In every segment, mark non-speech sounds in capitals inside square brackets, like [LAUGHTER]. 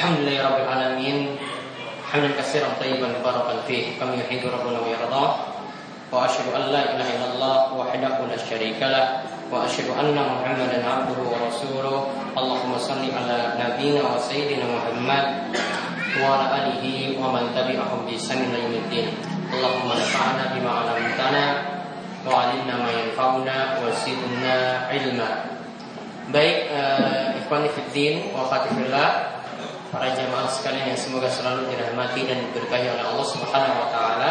الحمد لله رب العالمين. حمدا كثيرا طيبا مباركا فيه كما يحب ربنا ويرضاه وأشهد أن لا إله إلا الله وحده لا شريك له. وأشهد أن محمدا عبده ورسوله. اللهم صل على نبينا وسيدنا محمد وعلى آله ومن تبعهم بإحسان إلى يوم الدين. اللهم نفعنا بما علمتنا وعلمنا ما ينفعنا وزدنا علما. Baik, uh, Ikhwan Fiddin wa Para jamaah sekalian yang semoga selalu dirahmati dan diberkahi oleh Allah Subhanahu wa taala.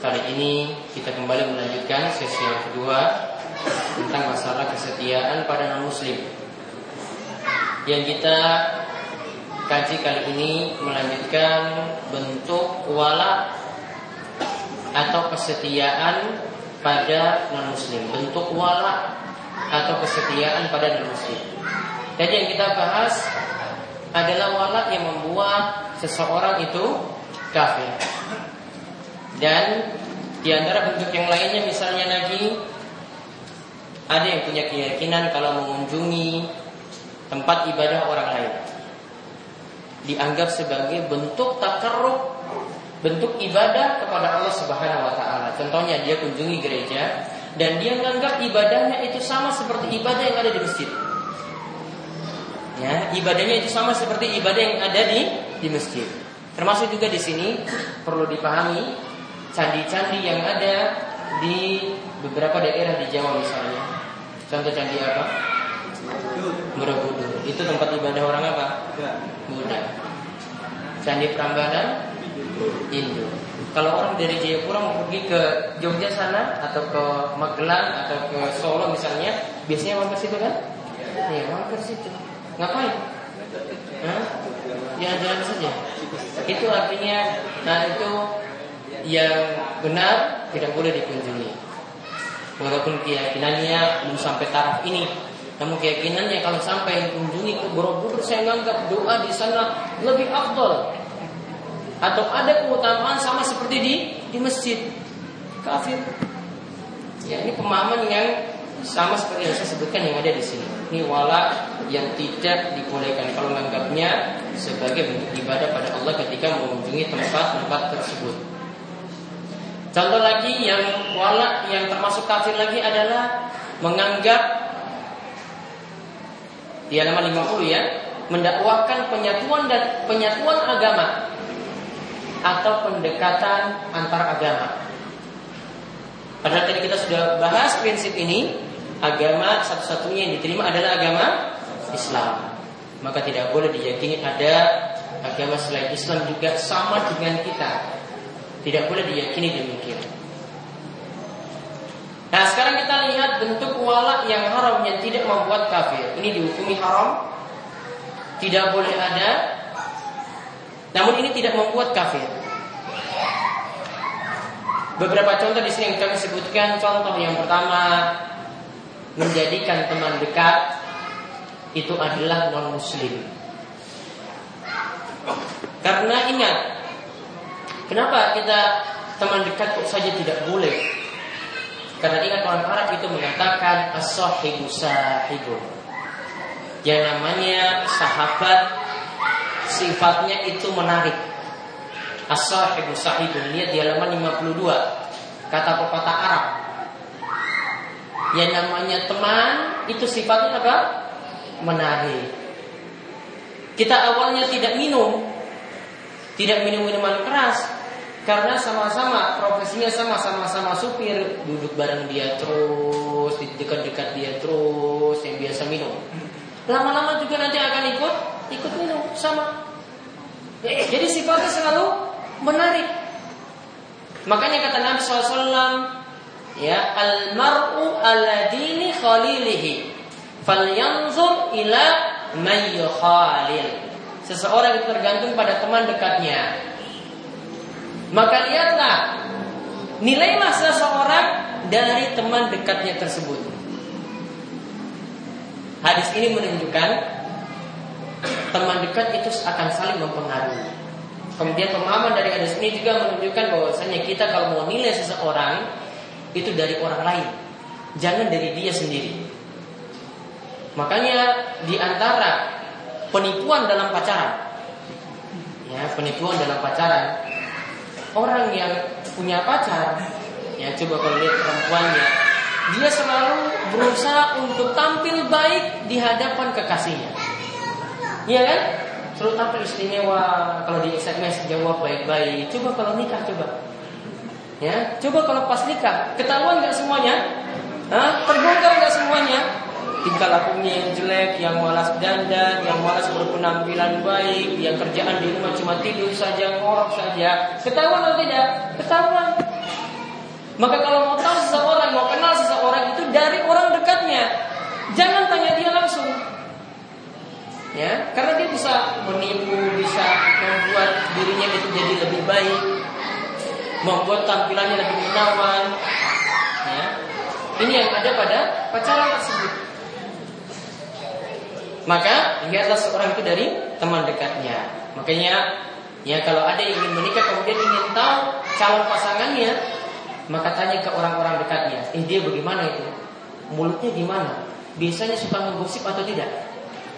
Kali ini kita kembali melanjutkan sesi yang kedua tentang masalah kesetiaan pada non muslim. Yang kita kaji kali ini melanjutkan bentuk wala atau kesetiaan pada non muslim. Bentuk wala atau kesetiaan pada non muslim. Jadi yang kita bahas adalah wala yang membuat seseorang itu kafir. Dan di antara bentuk yang lainnya misalnya lagi ada yang punya keyakinan kalau mengunjungi tempat ibadah orang lain dianggap sebagai bentuk takarrub bentuk ibadah kepada Allah Subhanahu wa taala. Contohnya dia kunjungi gereja dan dia menganggap ibadahnya itu sama seperti ibadah yang ada di masjid. Ya, ibadahnya itu sama seperti ibadah yang ada di di masjid. Termasuk juga di sini perlu dipahami candi-candi yang ada di beberapa daerah di Jawa misalnya. Contoh candi apa? Borobudur. Itu tempat ibadah orang apa? Buddha. Candi Prambanan Hindu. Kalau orang dari Jayapura mau pergi ke Jogja sana atau ke Magelang atau ke Solo misalnya, biasanya mampir situ kan? Iya, mampir situ. Ngapain? Hah? Ya jalan saja. Itu artinya, nah itu yang benar tidak boleh dikunjungi. Walaupun keyakinannya belum sampai taraf ini, namun keyakinannya kalau sampai kunjungi ke Borobudur, saya menganggap doa di sana lebih afdol. Atau ada keutamaan sama seperti di di masjid. Kafir. Ya, ini pemahaman yang sama seperti yang saya sebutkan yang ada di sini. Ini wala yang tidak dibolehkan kalau menganggapnya sebagai bentuk ibadah pada Allah ketika mengunjungi tempat-tempat tersebut. Contoh lagi yang wala yang termasuk kafir lagi adalah menganggap di halaman 50 ya, mendakwakan penyatuan dan penyatuan agama atau pendekatan antar agama. Padahal tadi kita sudah bahas prinsip ini agama satu-satunya yang diterima adalah agama Islam. Maka tidak boleh diyakini ada agama selain Islam juga sama dengan kita. Tidak boleh diyakini demikian. Nah sekarang kita lihat bentuk wala yang haram yang tidak membuat kafir. Ini dihukumi haram, tidak boleh ada. Namun ini tidak membuat kafir. Beberapa contoh di sini yang kami sebutkan. Contoh yang pertama menjadikan teman dekat itu adalah non muslim. Karena ingat, kenapa kita teman dekat kok saja tidak boleh? Karena ingat orang Arab itu mengatakan as-sahibu sahibu. Yang namanya sahabat sifatnya itu menarik. As-sahibu sahibu. Lihat di halaman 52. Kata pepatah Arab yang namanya teman itu sifatnya apa? Menarik. Kita awalnya tidak minum, tidak minum minuman keras, karena sama-sama profesinya sama sama-sama supir, duduk bareng dia terus, dekat-dekat dia terus, yang biasa minum. Lama-lama juga nanti akan ikut ikut minum sama. Jadi sifatnya selalu menarik. Makanya kata Nabi SAW ya almaru ala dini khalilihi. Falyanzur ila man yukhalil. Seseorang itu tergantung pada teman dekatnya. Maka lihatlah nilailah seseorang dari teman dekatnya tersebut. Hadis ini menunjukkan teman dekat itu akan saling mempengaruhi. Kemudian pemahaman dari hadis ini juga menunjukkan bahwasanya kita kalau mau nilai seseorang itu dari orang lain, jangan dari dia sendiri. Makanya di antara penipuan dalam pacaran, ya penipuan dalam pacaran. Orang yang punya pacar, ya coba kalau lihat perempuannya, dia selalu berusaha untuk tampil baik di hadapan kekasihnya. Iya kan? Selalu tampil istimewa kalau di SMS jawab baik-baik. Coba kalau nikah coba. Ya, coba kalau pas nikah, ketahuan nggak semuanya? Hah? Terbongkar nggak semuanya? tingkah lakunya yang jelek, yang malas dandan, yang malas berpenampilan baik, yang kerjaan di rumah cuma tidur saja, ngorok saja. Ketahuan atau tidak? Ketahuan. Maka kalau mau tahu seseorang, mau kenal seseorang itu dari orang dekatnya. Jangan tanya dia langsung. Ya, karena dia bisa menipu, bisa membuat dirinya itu jadi lebih baik, membuat tampilannya lebih menawan. Ya, ini yang ada pada pacaran tersebut. Maka lihatlah seorang itu dari teman dekatnya. Makanya ya kalau ada yang ingin menikah kemudian ingin tahu calon pasangannya, maka tanya ke orang-orang dekatnya. Eh dia bagaimana itu? Mulutnya gimana? Biasanya suka menggosip atau tidak?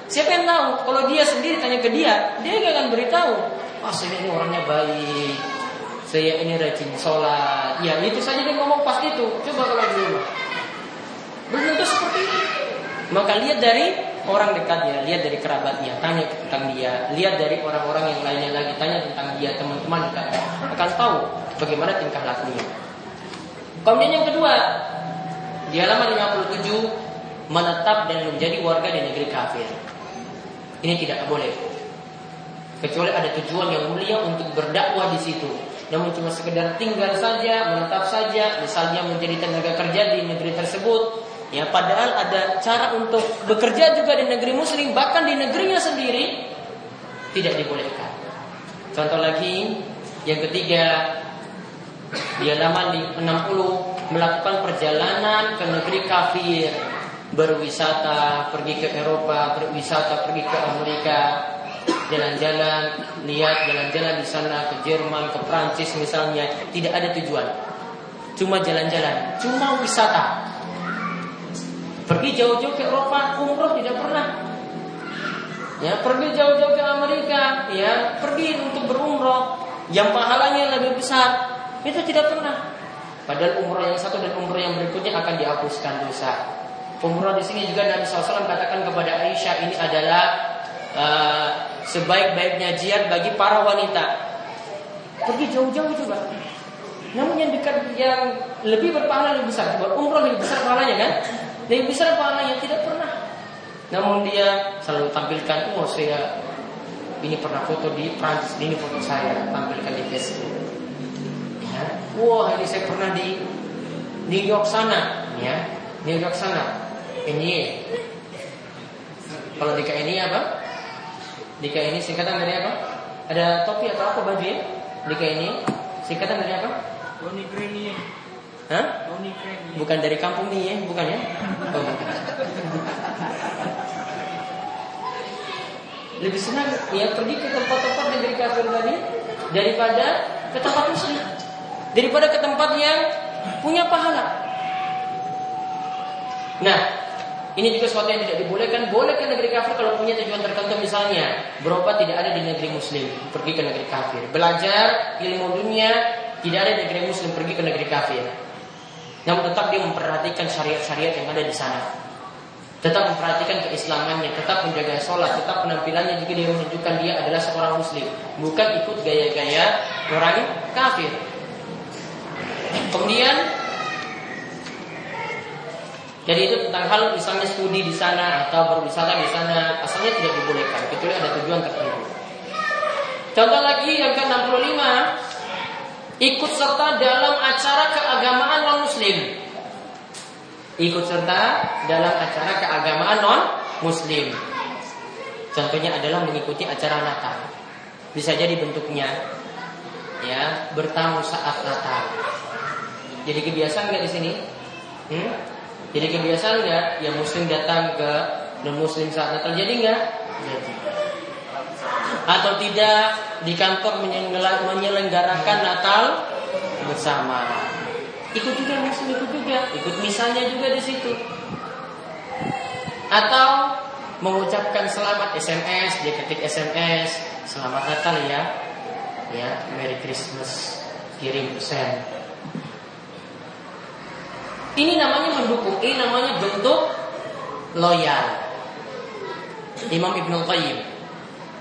Siapa yang tahu? Kalau dia sendiri tanya ke dia, dia nggak akan beritahu. Oh ini orangnya baik, saya ini rajin sholat. Ya itu saja dia ngomong pasti itu. Coba kalau di rumah. Belum tentu seperti itu. Maka lihat dari orang dekatnya, lihat dari kerabatnya, tanya tentang dia, lihat dari orang-orang yang lainnya lagi, tanya tentang dia, teman-teman dekatnya, akan tahu bagaimana tingkah lakunya. Kemudian yang kedua, di halaman 57 menetap dan menjadi warga di negeri kafir. Ini tidak boleh. Kecuali ada tujuan yang mulia untuk berdakwah di situ. Namun cuma sekedar tinggal saja, menetap saja, misalnya menjadi tenaga kerja di negeri tersebut, Ya, padahal ada cara untuk bekerja juga di negeri muslim, bahkan di negerinya sendiri tidak dibolehkan. Contoh lagi, yang ketiga, di halaman di 60 melakukan perjalanan ke negeri kafir, berwisata, pergi ke Eropa, berwisata, pergi ke Amerika, jalan-jalan, lihat jalan-jalan di sana ke Jerman, ke Prancis misalnya, tidak ada tujuan. Cuma jalan-jalan, cuma wisata. Pergi jauh-jauh ke Eropa, umroh tidak pernah. Ya, pergi jauh-jauh ke Amerika, ya, pergi untuk berumroh yang pahalanya lebih besar. Itu tidak pernah. Padahal umroh yang satu dan umroh yang berikutnya akan dihapuskan dosa. Umroh di sini juga Nabi SAW katakan kepada Aisyah ini adalah uh, sebaik-baiknya jihad bagi para wanita. Pergi jauh-jauh juga. Namun yang dekat yang lebih berpahala lebih besar, buat umroh lebih besar pahalanya kan? Lebih besar pahalanya tidak pernah. Namun dia selalu tampilkan, oh saya ini pernah foto di Prancis, ini foto saya tampilkan di Facebook. Ya. Wah ini saya pernah di New York sana, ya New York sana. Ini kalau di ini apa? Di ini singkatan dari apa? Ada topi atau apa baju ya? Di ini singkatan dari apa? Tony Green Hah? Bukan dari kampung nih ya, bukan ya? Oh, Lebih senang ya pergi ke tempat-tempat negeri kafir tadi daripada ke tempat muslim. Daripada ke tempat yang punya pahala. Nah, ini juga sesuatu yang tidak dibolehkan. Boleh ke negeri kafir kalau punya tujuan tertentu misalnya berobat tidak ada di negeri muslim, pergi ke negeri kafir. Belajar ilmu dunia tidak ada di negeri muslim, pergi ke negeri kafir. Namun tetap dia memperhatikan syariat-syariat yang ada di sana. Tetap memperhatikan keislamannya, tetap menjaga sholat, tetap penampilannya juga dia menunjukkan dia adalah seorang muslim. Bukan ikut gaya-gaya orang kafir. Kemudian jadi itu tentang hal misalnya studi di sana atau berwisata di sana asalnya tidak dibolehkan kecuali ada tujuan tertentu. Contoh lagi yang ke-65 ikut serta dalam acara keagamaan non muslim. Ikut serta dalam acara keagamaan non muslim. Contohnya adalah mengikuti acara Natal. Bisa jadi bentuknya ya bertamu saat Natal. Jadi kebiasaan nggak di sini? Hmm? Jadi kebiasaan nggak yang muslim datang ke non muslim saat Natal? Jadi nggak? Jadi atau tidak di kantor menyelenggarakan Natal bersama. Ikut juga muslim ikut juga, ikut misalnya juga di situ. Atau mengucapkan selamat SMS, dia ketik SMS, selamat Natal ya, ya, Merry Christmas, kirim pesan. Ini namanya mendukung, ini namanya bentuk loyal. Imam Ibnu Qayyim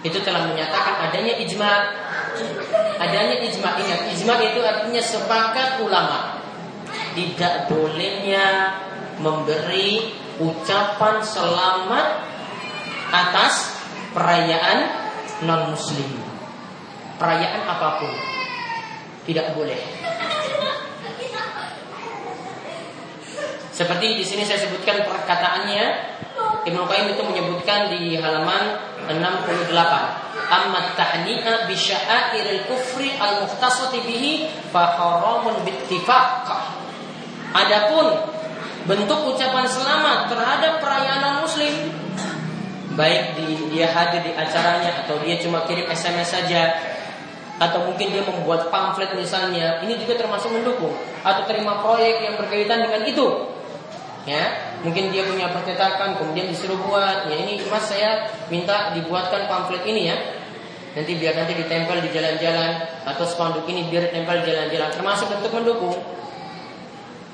itu telah menyatakan adanya ijma. Adanya ijma ingat ijma itu artinya sepakat ulama. Tidak bolehnya memberi ucapan selamat atas perayaan non muslim perayaan apa pun. Tidak boleh seperti di sini saya sebutkan perkataannya Ibnu Qayyim itu menyebutkan di halaman 68 amma tahni'a bi sya'airil kufri al muhtasati bihi fa haramun adapun bentuk ucapan selamat terhadap perayaan muslim baik di, dia hadir di acaranya atau dia cuma kirim SMS saja atau mungkin dia membuat pamflet misalnya ini juga termasuk mendukung atau terima proyek yang berkaitan dengan itu ya. Mungkin dia punya percetakan kemudian disuruh buat. Ya ini mas saya minta dibuatkan pamflet ini ya. Nanti biar nanti ditempel di jalan-jalan atau spanduk ini biar ditempel di jalan-jalan termasuk bentuk mendukung.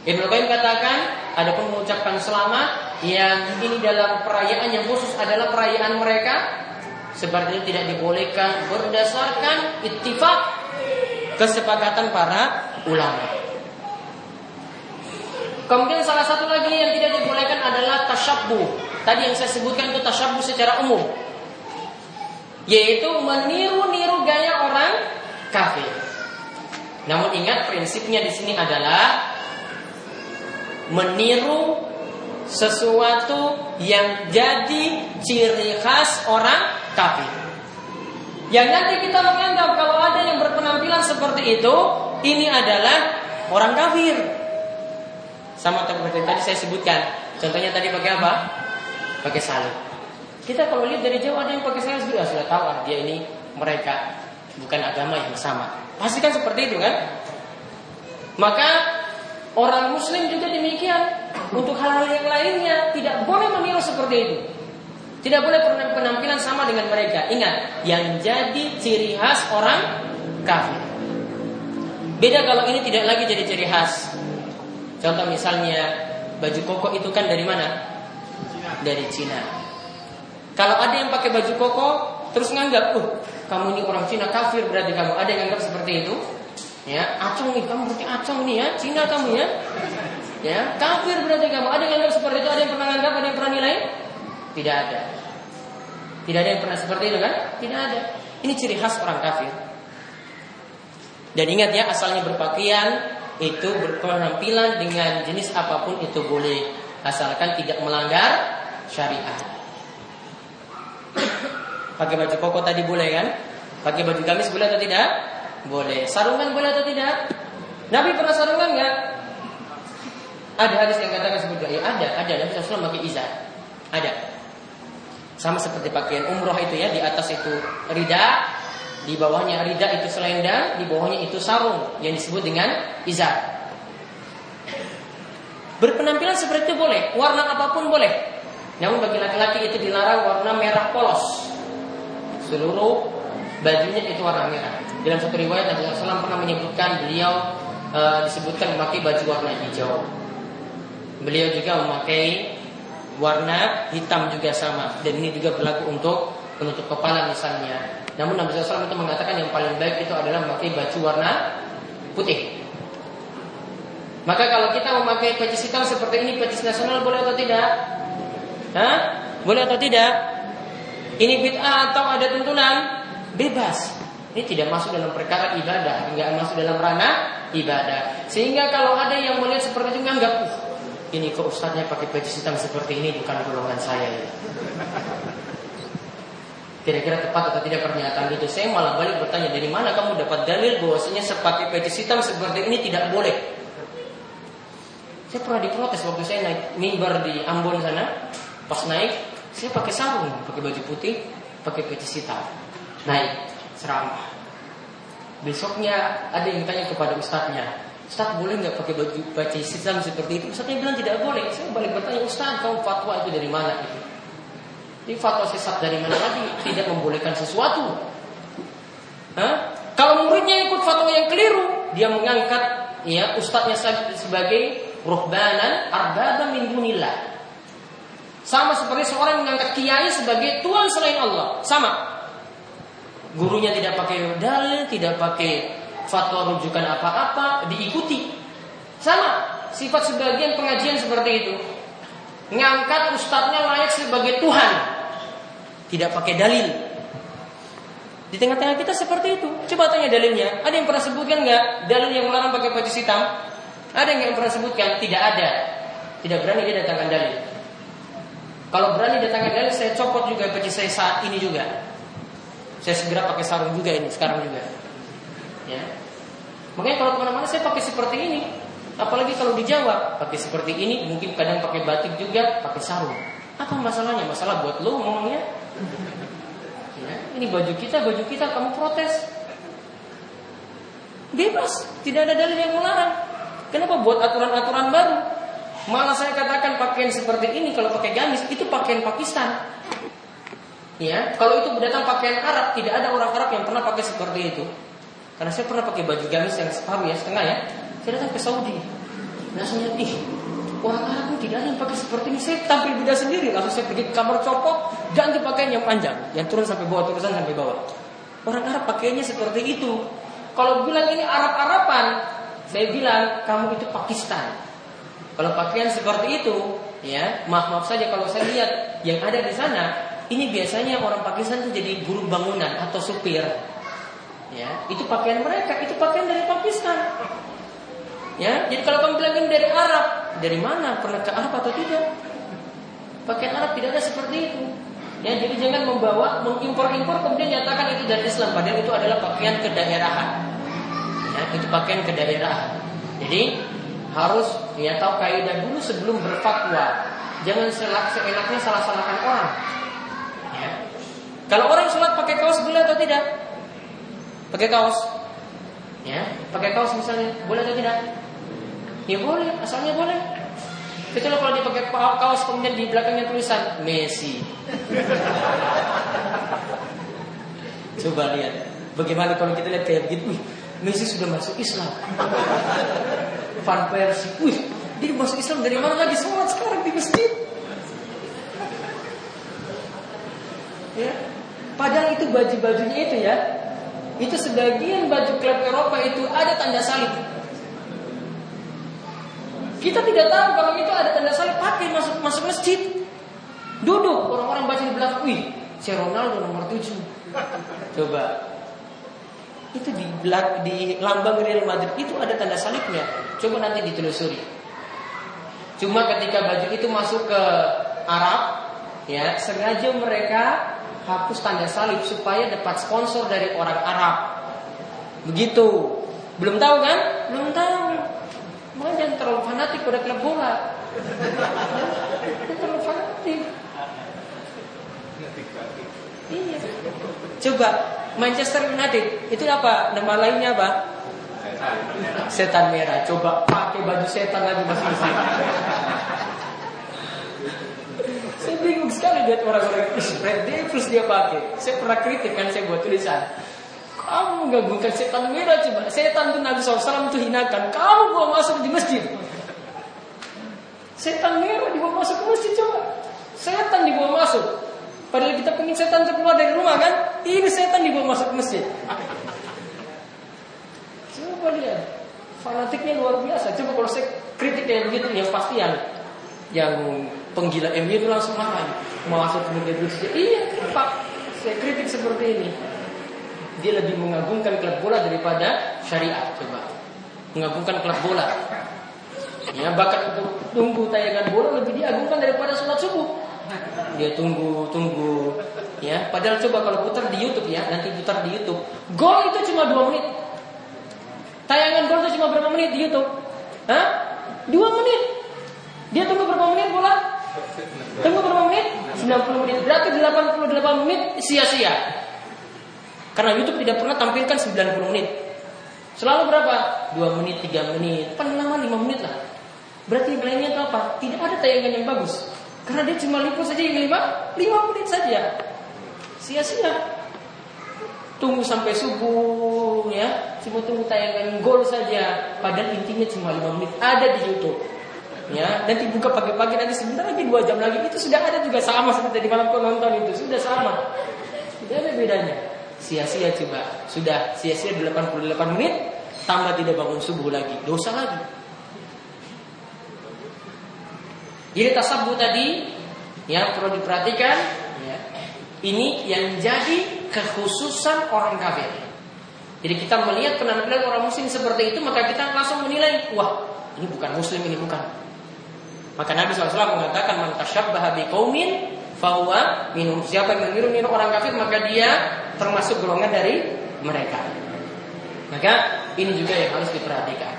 Ibnu Qayyim katakan ada pun mengucapkan selamat yang ini dalam perayaan yang khusus adalah perayaan mereka seperti tidak dibolehkan berdasarkan ittifak kesepakatan para ulama. Kemudian salah satu lagi yang tidak dibolehkan adalah tasyabbu. Tadi yang saya sebutkan itu tasyabbu secara umum. Yaitu meniru-niru gaya orang kafir. Namun ingat prinsipnya di sini adalah meniru sesuatu yang jadi ciri khas orang kafir. Yang nanti kita menganggap kalau ada yang berpenampilan seperti itu, ini adalah orang kafir. Sama seperti tadi saya sebutkan. Contohnya tadi pakai apa? Pakai salib. Kita kalau lihat dari jauh ada yang pakai salib sudah sudah tahu ah, dia ini mereka bukan agama yang sama. Pasti kan seperti itu kan? Maka orang muslim juga demikian. Untuk hal-hal yang lainnya tidak boleh meniru seperti itu. Tidak boleh penampilan sama dengan mereka. Ingat, yang jadi ciri khas orang kafir. Beda kalau ini tidak lagi jadi ciri khas. Contoh misalnya baju koko itu kan dari mana? Dari Cina. Kalau ada yang pakai baju koko terus nganggap, uh kamu ini orang Cina kafir berarti kamu. Ada yang nganggap seperti itu? Ya, acung nih kamu berarti acung nih ya, Cina kamu ya. Ya, kafir berarti kamu. Ada yang nganggap seperti itu? Ada yang pernah nganggap? Ada yang pernah nilai? Tidak ada. Tidak ada yang pernah seperti itu kan? Tidak ada. Ini ciri khas orang kafir. Dan ingat ya, asalnya berpakaian itu berpenampilan dengan jenis apa pun itu boleh asalkan tidak melanggar syariat. Pakai baju koko tadi boleh kan? Pakai baju gamis boleh atau tidak? Boleh. Sarungan boleh atau tidak? Nabi pernah sarungan nggak? Ada hadis yang katakan seperti. Ya, ada, ada. Nabi SAW pakai izar. Ada. Sama seperti pakaian umroh itu ya. Di atas itu rida, di bawahnya rida itu selendang, di bawahnya itu sarung yang disebut dengan izar. Berpenampilan seperti itu boleh, warna apa pun boleh. Namun bagi laki-laki itu dilarang warna merah polos. Seluruh bajunya itu warna merah. Dalam satu riwayat Nabi SAW pernah menyebutkan beliau e, disebutkan memakai baju warna hijau. Beliau juga memakai warna hitam juga sama dan ini juga berlaku untuk penutup kepala misalnya namun Nabi SAW itu mengatakan yang paling baik itu adalah memakai baju warna putih. Maka kalau kita memakai peci hitam seperti ini, peci nasional boleh atau tidak? Hah? Boleh atau tidak? Ini bid'ah atau ada tuntunan? Bebas. Ini tidak masuk dalam perkara ibadah, enggak masuk dalam ranah ibadah. Sehingga kalau ada yang melihat seperti itu menganggap, ini kok ustaznya pakai peci hitam seperti ini bukan golongan saya ya. Kira-kira tepat atau tidak pernyataan itu? Saya malah balik bertanya, dari mana kamu dapat dalil bahwasanya sepakai peci hitam seperti ini tidak boleh? Saya pernah diprotes waktu saya naik mimbar di Ambon sana. Pas naik, saya pakai sarung, pakai baju putih, pakai peci hitam. Naik, ceramah. Besoknya ada yang tanya kepada ustadznya, Ustaz boleh nggak pakai baju peci hitam seperti itu? Ustaznya bilang tidak boleh. Saya balik bertanya, Ustaz kamu fatwa itu dari mana itu? Ini fatwa sesat dari mana lagi? Tidak membolehkan sesuatu. Hah? Kalau muridnya ikut fatwa yang keliru, dia mengangkat ya ustadznya sebagai ruhbanan arbaba min dunillah. Sama seperti seorang mengangkat kiai sebagai tuan selain Allah. Sama. Gurunya tidak pakai dalil, tidak pakai fatwa rujukan apa-apa, diikuti. Sama. Sifat sebagian pengajian seperti itu. Ngangkat ustadznya layak sebagai Tuhan. Tidak pakai dalil. Di tengah-tengah kita seperti itu. Coba tanya dalilnya. Ada yang pernah sebutkan nggak dalil yang melarang pakai baju hitam? Ada yang pernah sebutkan? Tidak ada. Tidak berani dia datangkan dalil. Kalau berani datangkan dalil, saya copot juga baju saya saat ini juga. Saya segera pakai sarung juga ini sekarang juga. Ya. Makanya kalau ke mana-mana saya pakai seperti ini. Apalagi kalau di Jawa pakai seperti ini, mungkin kadang pakai batik juga, pakai sarung. Apa masalahnya? Masalah buat lo ngomongnya. Ini baju kita, baju kita, kamu protes. Bebas, tidak ada dalil yang melarang. Kenapa buat aturan-aturan baru? Malah saya katakan pakaian seperti ini kalau pakai gamis itu pakaian Pakistan. Ya, kalau itu datang pakaian Arab, tidak ada orang Arab yang pernah pakai seperti itu. Karena saya pernah pakai baju gamis yang separuh ya, setengah ya. Saya datang ke Saudi. Lihat, ih, orang Arab tidak ada yang pakai seperti ini. Saya tampil beda sendiri. Langsung saya pergi ke kamar copot, ganti pakaian yang panjang. Yang turun sampai bawah, turusan sampai bawah. Orang Arab pakainya seperti itu. Kalau bilang ini Arab-Araban, saya bilang kamu itu Pakistan. Kalau pakaian seperti itu, ya maaf maaf saja kalau saya lihat yang ada di sana, ini biasanya orang Pakistan itu jadi buruh bangunan atau supir. Ya, itu pakaian mereka, itu pakaian dari Pakistan. Ya, jadi kalau kamu bilang ini dari Arab, dari mana? Pernah ke Arab atau tidak? Pakaian Arab tidak ada seperti itu. Ya, jadi jangan membawa, mengimpor-impor kemudian nyatakan itu dari Islam, padahal itu adalah pakaian kedaerahan. Ya, itu pakaian kedaerahan. Jadi harus ya tahu kaidah dulu sebelum berfatwa. Jangan selak seenaknya salah-salahkan orang. Ya. Kalau orang sholat pakai kaos boleh atau tidak? Pakai kaos. Ya, pakai kaos misalnya, boleh atau tidak? Ya boleh, asalnya boleh. Kecuali kalau dia pakai kaos kemudian di belakangnya tulisan Messi. Coba lihat, bagaimana kalau kita lihat kayak begitu, Messi sudah masuk Islam. Van Persie, wih, dia masuk Islam dari mana lagi? Sholat sekarang di masjid. Ya, padahal itu baju-bajunya itu ya, itu sebagian baju klub Eropa itu ada tanda salib. Kita tidak tahu kalau itu ada tanda salib pakai masuk masuk masjid. Duduk orang-orang baca di belakang, wih, si Ronaldo nomor 7. [LAUGHS] Coba. Itu di belak di lambang Real Madrid itu ada tanda salibnya. Coba nanti ditelusuri. Cuma ketika baju itu masuk ke Arab, ya sengaja mereka hapus tanda salib supaya dapat sponsor dari orang Arab. Begitu. Belum tahu kan? Belum tahu. Makanya jangan terlalu fanatik pada klub bola. Jangan terlalu fanatik. Iya. Coba Manchester United itu apa? Nama lainnya apa? Setan merah. Coba pakai baju setan lagi masing-masing. Saya bingung sekali lihat orang-orang Red Devils dia pakai. Saya pernah kritik kan saya buat tulisan. Kamu menggabungkan setan merah coba. Setan itu Nabi SAW itu hinakan. Kamu mau masuk di masjid. Setan merah dibawa masuk ke masjid coba. Setan dibawa masuk. Padahal kita pengen setan keluar dari rumah kan. Ini setan dibawa masuk ke masjid. Coba lihat. Fanatiknya luar biasa. Coba kalau saya kritik kayak begitu yang pasti yang yang penggila MU itu langsung marah masuk kemudian berpikir iya pak saya kritik seperti ini dia lebih mengagungkan klub bola daripada syariat coba. Mengagungkan klub bola. Ya bahkan untuk tunggu tayangan bola lebih diagungkan daripada sholat subuh. Dia tunggu tunggu. Ya padahal coba kalau putar di YouTube ya nanti putar di YouTube. Gol itu cuma dua menit. Tayangan gol itu cuma berapa menit di YouTube? Hah? dua menit. Dia tunggu berapa menit bola? Tunggu berapa menit? 90 menit. Berarti 88 menit sia-sia. Karena YouTube tidak pernah tampilkan 90 menit. Selalu berapa? 2 menit, 3 menit. Paling lama 5 menit lah. Berarti lainnya itu apa? Tidak ada tayangan yang bagus. Karena dia cuma liput saja yang lima, lima menit saja. Sia-sia. Tunggu sampai subuh ya, cuma tunggu tayangan gol saja. Padahal intinya cuma lima menit ada di YouTube. Ya, nanti buka pagi-pagi nanti sebentar lagi dua jam lagi itu sudah ada juga sama seperti di malam nonton itu sudah sama. Tidak ada bedanya. Sia-sia coba. Sudah sia-sia 88 menit tambah tidak bangun subuh lagi. Dosa lagi. Jadi tasabuh tadi yang perlu diperhatikan ya, ini yang jadi kekhususan orang kafir. Jadi kita melihat penampilan orang muslim seperti itu maka kita langsung menilai wah ini bukan muslim ini bukan. Maka Nabi SAW mengatakan man tasyabbaha biqaumin fahuwa minum siapa yang meniru-niru orang kafir maka dia termasuk golongan dari mereka. Maka ini juga yang harus diperhatikan.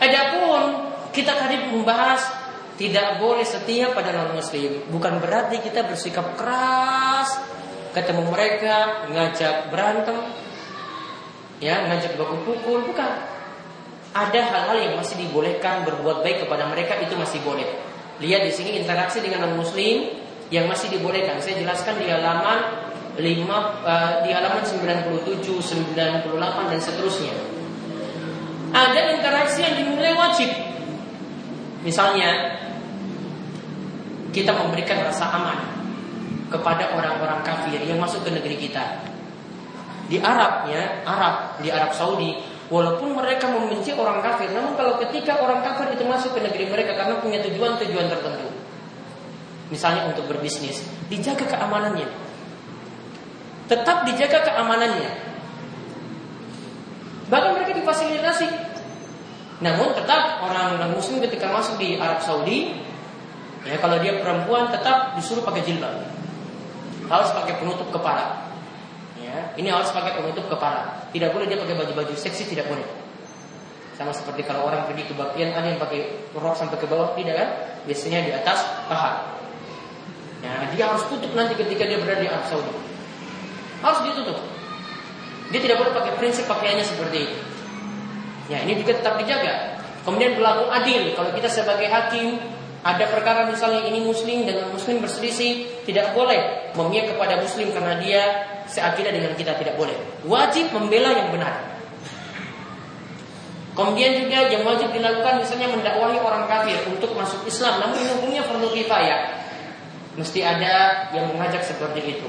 Adapun kita tadi membahas tidak boleh setia pada non muslim. Bukan berarti kita bersikap keras ketemu mereka, ngajak berantem, ya, ngajak baku pukul, bukan. Ada hal-hal yang masih dibolehkan berbuat baik kepada mereka itu masih boleh. Lihat di sini interaksi dengan non muslim yang masih dibolehkan. Saya jelaskan di halaman 5 uh, eh, di halaman 97, 98 dan seterusnya. Ada interaksi yang dinilai wajib. Misalnya kita memberikan rasa aman kepada orang-orang kafir yang masuk ke negeri kita. Di Arab ya, Arab di Arab Saudi, walaupun mereka membenci orang kafir, namun kalau ketika orang kafir itu masuk ke negeri mereka karena punya tujuan-tujuan tertentu, misalnya untuk berbisnis, dijaga keamanannya, tetap dijaga keamanannya. Bahkan mereka difasilitasi. Namun tetap orang non muslim ketika masuk di Arab Saudi Ya, kalau dia perempuan tetap disuruh pakai jilbab. Harus pakai penutup kepala. Ya, ini harus pakai penutup kepala. Tidak boleh dia pakai baju-baju seksi, tidak boleh. Sama seperti kalau orang pergi ke bagian ada yang pakai rok sampai ke bawah, tidak kan? Biasanya di atas paha. Ya, dia harus tutup nanti ketika dia berada di Arab Saudi. Harus ditutup. Dia tidak boleh pakai prinsip pakaiannya seperti itu. Ya, ini juga tetap dijaga. Kemudian berlaku adil. Kalau kita sebagai hakim ada perkara misalnya ini muslim dengan muslim berselisih, tidak boleh memihak kepada muslim karena dia seakidah dengan kita tidak boleh. Wajib membela yang benar. Kemudian juga yang wajib dilakukan misalnya mendakwahi orang kafir untuk masuk Islam, namun hukumnya fardu kifayah. Mesti ada yang mengajak seperti itu.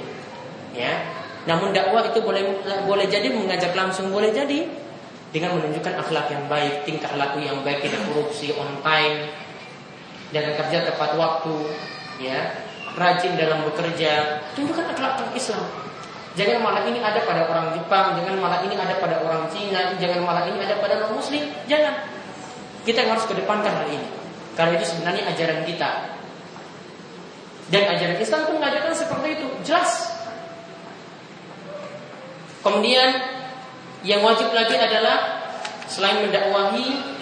Ya. Namun dakwah itu boleh boleh jadi mengajak langsung boleh jadi dengan menunjukkan akhlak yang baik, tingkah laku yang baik, tidak korupsi, on time, dan kerja tepat waktu, ya, rajin dalam bekerja, tunjukkan akhlak Islam. Jangan malah ini ada pada orang Jepang, jangan malah ini ada pada orang Cina, jangan malah ini ada pada non Muslim, jangan. Kita harus kedepankan hal ini, karena itu sebenarnya ajaran kita. Dan ajaran Islam pun mengajarkan seperti itu, jelas. Kemudian yang wajib lagi adalah selain mendakwahi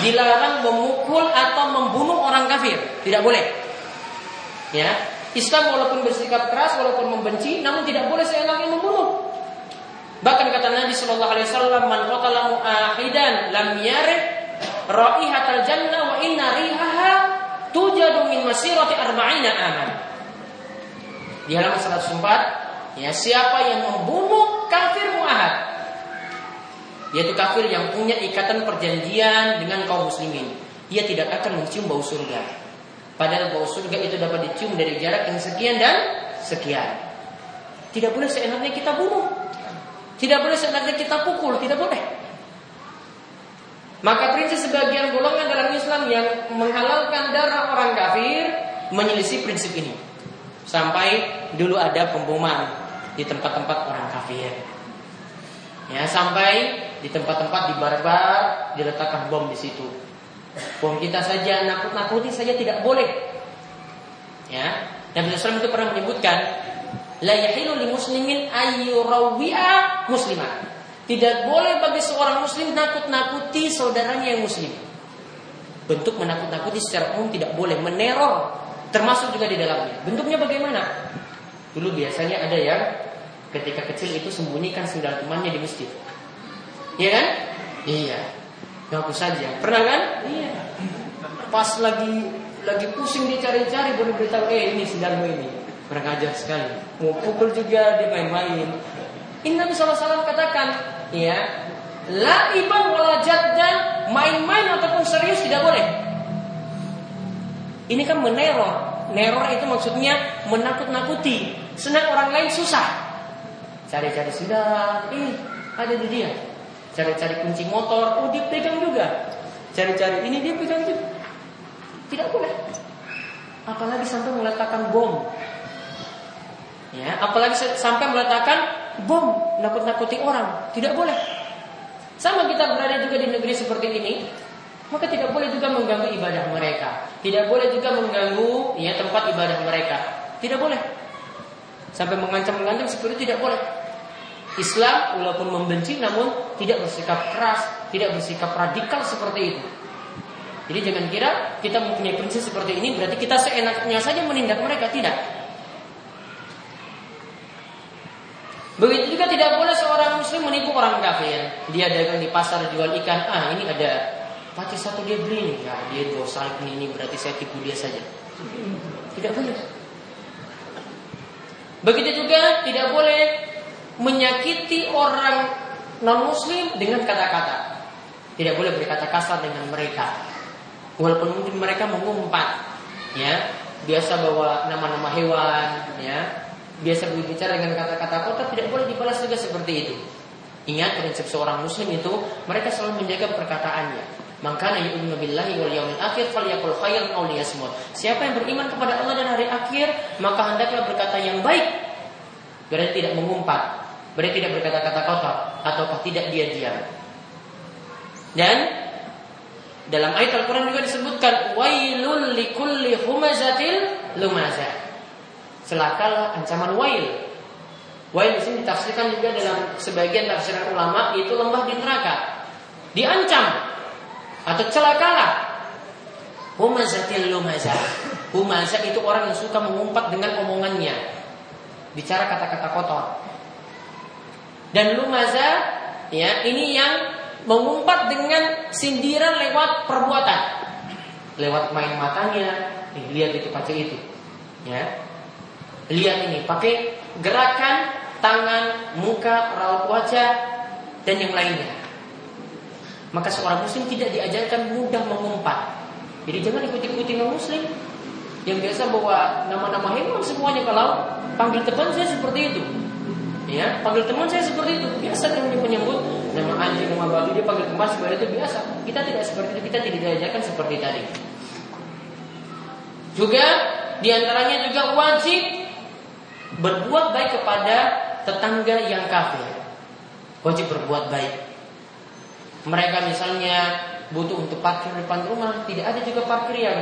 dilarang memukul atau membunuh orang kafir, tidak boleh. Ya, Islam walaupun bersikap keras, walaupun membenci, namun tidak boleh seenaknya membunuh. Bahkan kata Nabi Shallallahu Alaihi Wasallam, "Man qatala mu'ahidan lam yarih raihatal jannah wa inna rihaha tujadu min masirati arba'ina aman." Di halaman 104, ya siapa yang membunuh kafir muahad, yaitu kafir yang punya ikatan perjanjian dengan kaum muslimin. Ia tidak akan mencium bau surga. Padahal bau surga itu dapat dicium dari jarak yang sekian dan sekian. Tidak boleh seenaknya kita bunuh. Tidak boleh seenaknya kita pukul, tidak boleh. Maka prinsip sebagian golongan dalam Islam yang menghalalkan darah orang kafir menyelisih prinsip ini. Sampai dulu ada pemboman di tempat-tempat orang kafir. Ya, sampai di tempat-tempat di barbar diletakkan bom di situ. Bom kita saja nakut-nakuti saja tidak boleh. Ya, Nabi SAW itu pernah menyebutkan la yahilu li muslimin ayyurawi'a muslimah. Tidak boleh bagi seorang muslim nakut-nakuti saudaranya yang muslim. Bentuk menakut-nakuti secara umum tidak boleh meneror termasuk juga di dalamnya. Bentuknya bagaimana? Dulu biasanya ada yang ketika kecil itu sembunyikan sendal temannya di masjid. Iya kan? Iya. Ngaku saja. Pernah kan? Iya. Pas lagi lagi pusing dicari-cari baru beritahu eh ini sedang ini kurang ajar sekali mau pukul juga dia main-main ini Nabi SAW katakan ya laiban walajat dan main-main ataupun serius tidak boleh ini kan meneror Neror itu maksudnya menakut-nakuti senang orang lain susah Cari-cari sudah ini ada di dia Cari-cari kunci motor, oh dia pegang juga. Cari-cari ini dia pegang juga. Tidak boleh. Apalagi sampai meletakkan bom. Ya, apalagi sampai meletakkan bom nakut-nakuti orang, tidak boleh. Sama kita berada juga di negeri seperti ini, maka tidak boleh juga mengganggu ibadah mereka. Tidak boleh juga mengganggu ya tempat ibadah mereka. Tidak boleh. Sampai mengancam-mengancam seperti itu tidak boleh. Islam walaupun membenci namun tidak bersikap keras, tidak bersikap radikal seperti itu. Jadi jangan kira kita mempunyai prinsip seperti ini berarti kita seenaknya saja menindak mereka, tidak. Begitu juga tidak boleh seorang muslim menipu orang kafir. Dia dagang di pasar jual ikan, ah ini ada pati satu dia beli ya dia dua salib ini berarti saya tipu dia saja. Tidak boleh. Begitu juga tidak boleh menyakiti orang non muslim dengan kata-kata. Tidak boleh berkata kasar dengan mereka. Walaupun mungkin mereka mengumpat, ya, biasa bawa nama-nama hewan, ya, biasa berbicara dengan kata-kata kota tidak boleh dibalas juga seperti itu. Ingat prinsip seorang muslim itu mereka selalu menjaga perkataannya. Maka yu'minu billahi wal yaumil akhir khairan liyasmut. Siapa yang beriman kepada Allah dan hari akhir, maka hendaklah berkata yang baik. Berarti tidak mengumpat, Berarti tidak berkata-kata kotor ataukah tidak dia diam. Dan dalam ayat Al-Quran juga disebutkan wailul likulli humazatil lumazah. Celakalah ancaman wail. Wail di sini ditafsirkan juga dalam sebagian tafsiran ulama yaitu lembah di neraka. Diancam atau celakalah humazatil lumazah. Humazah itu orang yang suka mengumpat dengan omongannya. Bicara kata-kata kotor. Dan lumaza ya ini yang mengumpat dengan sindiran lewat perbuatan. Lewat main matanya, nih, lihat itu pakai itu. Ya. Lihat ini, pakai gerakan tangan, muka, raut wajah dan yang lainnya. Maka seorang muslim tidak diajarkan mudah mengumpat. Jadi jangan ikuti-ikuti non muslim yang biasa bawa nama-nama hewan semuanya kalau panggil teman saya seperti itu. Ya, panggil teman saya seperti itu biasa kan dia menyebut nama anjing, nama babi dia panggil teman seperti itu biasa. Kita tidak seperti itu, kita tidak diajarkan seperti tadi. Juga di antaranya juga wajib berbuat baik kepada tetangga yang kafir. Wajib berbuat baik. Mereka misalnya butuh untuk parkir depan rumah, tidak ada juga parkir yang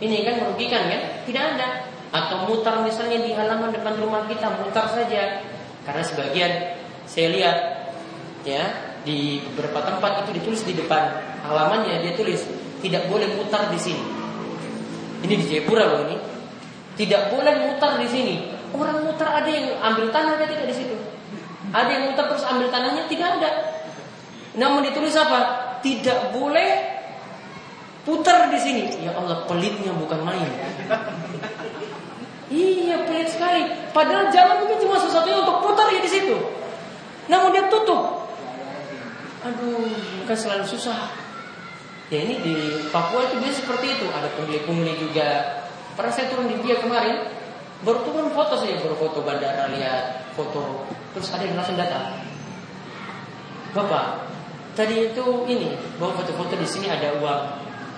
ini kan merugikan kan? Tidak ada. Atau mutar misalnya di halaman depan rumah kita, mutar saja karena sebagian saya lihat ya di beberapa tempat itu ditulis di depan halamannya dia tulis tidak boleh mutar di sini. Ini di Jayapura loh ini. Tidak boleh mutar di sini. Orang mutar ada yang ambil tanah ada tidak di situ. Ada yang mutar terus ambil tanahnya tidak ada. Namun ditulis apa? Tidak boleh putar di sini. Ya Allah pelitnya bukan main. Iya pelit sekali. Padahal jalan itu cuma sesuatu untuk putar ya di situ. Namun dia tutup. Aduh, kan selalu susah. Ya ini di Papua itu biasa seperti itu. Ada pungli-pungli juga. Pernah saya turun di dia kemarin, baru turun foto saja, baru foto bandara lihat foto. Terus ada yang langsung datang. Bapak, tadi itu ini bawa foto-foto di sini ada uang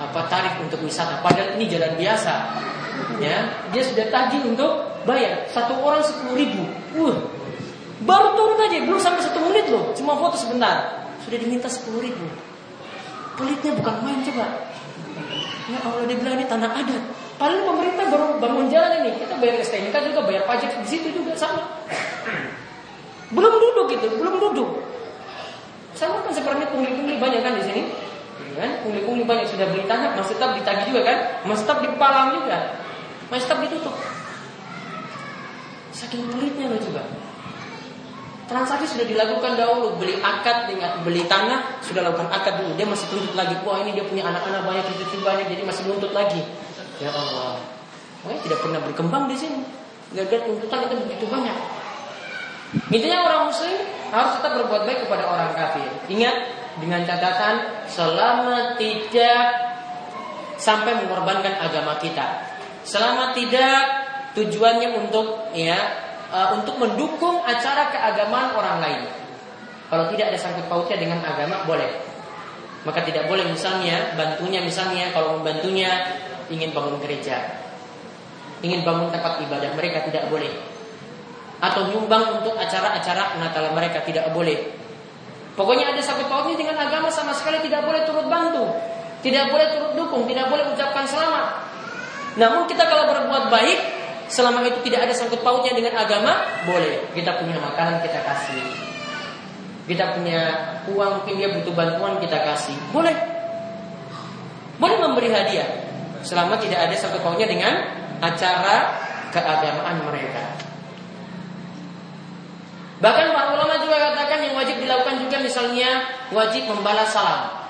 apa tarif untuk wisata. Padahal ini jalan biasa ya dia sudah tagih untuk bayar satu orang sepuluh ribu uh baru turun aja belum sampai satu menit loh cuma foto sebentar sudah diminta sepuluh ribu pelitnya bukan main coba ya Allah dia bilang ini tanah adat paling pemerintah baru bangun jalan ini kita bayar STNK juga bayar pajak di situ juga sama belum duduk gitu belum duduk sama kan seperti pungli-pungli banyak kan di sini kan pungli-pungli banyak sudah beli tanah masih tetap ditagih juga kan masih tetap dipalang juga masih tetap ditutup. Saking pelitnya lo juga. Transaksi sudah dilakukan dahulu, beli akad dengan beli tanah sudah lakukan akad dulu. Dia masih tuntut lagi. Wah ini dia punya anak-anak banyak, cucu banyak, jadi masih nuntut lagi. Ya Allah. Makanya tidak pernah berkembang di sini. Gagal tuntutan itu begitu banyak. Intinya orang muslim harus tetap berbuat baik kepada orang kafir. Ingat dengan catatan selama tidak sampai mengorbankan agama kita. Selama tidak tujuannya untuk ya uh, untuk mendukung acara keagamaan orang lain. Kalau tidak ada sangkut pautnya dengan agama boleh. Maka tidak boleh misalnya bantunya misalnya kalau membantunya ingin bangun gereja. Ingin bangun tempat ibadah mereka tidak boleh. Atau nyumbang untuk acara-acara Natal mereka tidak boleh. Pokoknya ada sangkut pautnya dengan agama sama sekali tidak boleh turut bantu. Tidak boleh turut dukung, tidak boleh ucapkan selamat. Namun kita kalau berbuat baik selama itu tidak ada sangkut pautnya dengan agama, boleh. Kita punya makanan kita kasih. Kita punya uang, mungkin dia butuh bantuan, kita kasih. Boleh. Boleh memberi hadiah. Selama tidak ada satu paunya dengan acara keagamaan mereka. Bahkan para ulama juga katakan yang wajib dilakukan juga misalnya wajib membalas salam.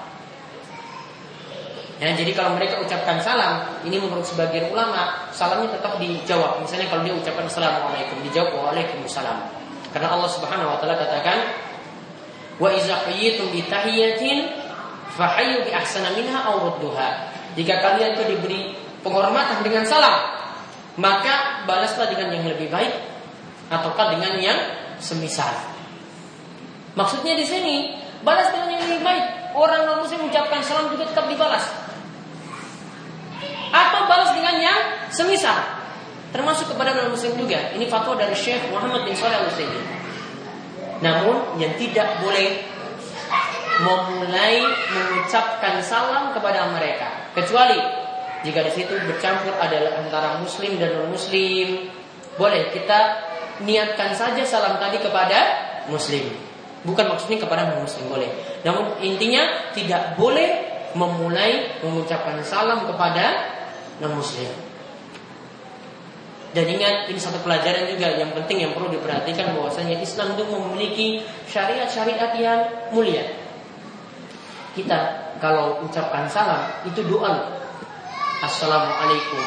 Ya, jadi kalau mereka ucapkan salam, ini menurut sebagian ulama, salamnya tetap dijawab. Misalnya kalau dia ucapkan assalamualaikum, dijawab waalaikumsalam. Karena Allah Subhanahu wa taala katakan, Wa iza qayyitum bi tahiyatin fahayyu bi ahsana minha. Jika kalian itu diberi penghormatan dengan salam, maka balaslah dengan yang lebih baik ataukah dengan yang semisal. Maksudnya di sini balas dengan yang lebih baik. Orang non muslim mengucapkan salam juga tetap dibalas. Atau balas dengan yang semisal. Termasuk kepada non muslim juga. Ini fatwa dari Syekh Muhammad bin Shalih Al. Namun yang tidak boleh memulai mengucapkan salam kepada mereka. Kecuali jika di situ bercampur adalah antara muslim dan non muslim boleh kita niatkan saja salam tadi kepada muslim. Bukan maksudnya kepada non muslim boleh. Namun intinya tidak boleh memulai mengucapkan salam kepada non muslim dan ingat ini satu pelajaran juga yang penting yang perlu diperhatikan bahwasanya Islam itu memiliki syariat-syariat yang mulia. Kita kalau ucapkan salam itu doa Assalamualaikum.